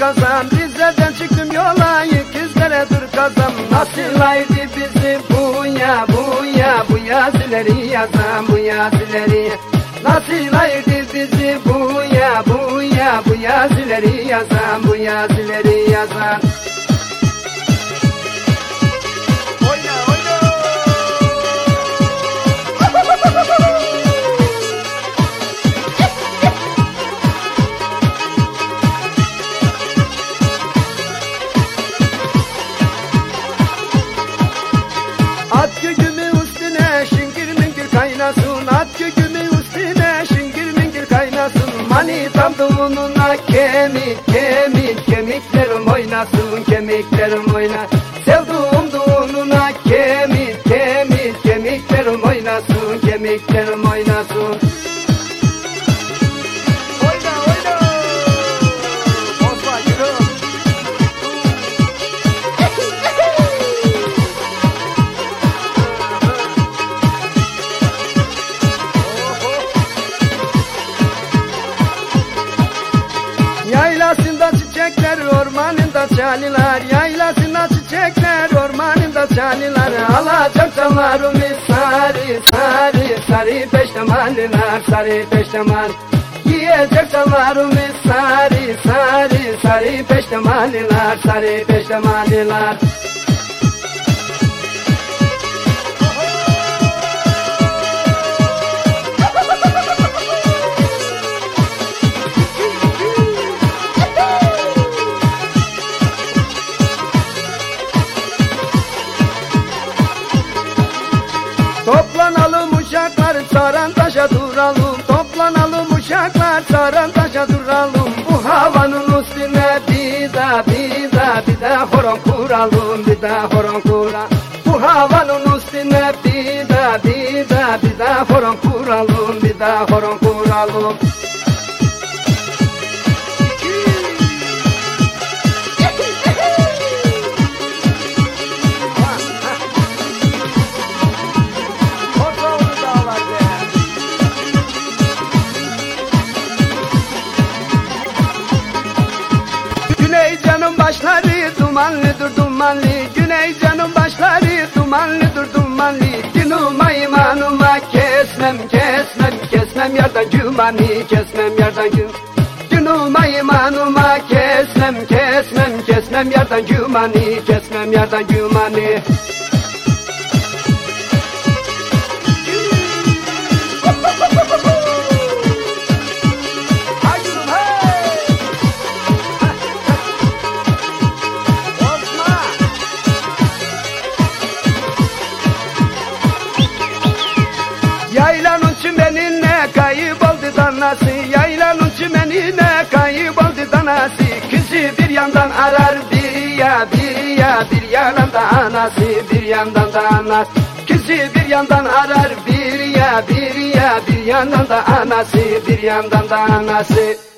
kazan. Rize'den çıktım yola ikizlere dur kazan. Nasıl aydı bizi bu ya bu ya Bu yazileri yazan bu yazileri. Nasıl aydı bizi bu ya bu ya Bu yazileri yazan bu yazileri yazan Manitam doğununa kemik kemik Kemiklerim oynasın kemiklerim oyna. Sevduğum doğununa kemik kemik Kemiklerim oynasın kemiklerim oynasın ormanında çaniler Yaylasında çiçekler, ormanında çaniler Alacak damarımı sarı, sarı, sarı peştemaliler Sarı peştemal. Yiyecek damarımı sarı, sarı, sarı peştemaliler Sarı peştemaliler uşaklar saran taşa duralım Toplanalım uşaklar saran taşa duralım Bu havanın üstüne bir daha bir daha horon kuralım Bir daha horon kuralım Bu havanın üstüne bir daha bir daha bir daha horon kuralım Bir daha horon kuralım canım başları dumanlıdır dumanlı. Güney canım başları dumanlıdır dumanlı. Günuma imanıma kesmem kesmem kesmem yerden gümanı kesmem yerden güm. Günuma imanıma kesmem kesmem kesmem yerden gümanı kesmem yerden gümanı danası Yaylanın çimenine kayboldu danası. Kızı bir yandan arar bir ya bir ya Bir yandan da anası bir yandan da anası. Kızı bir yandan arar bir ya bir ya Bir yandan da anası bir yandan da anası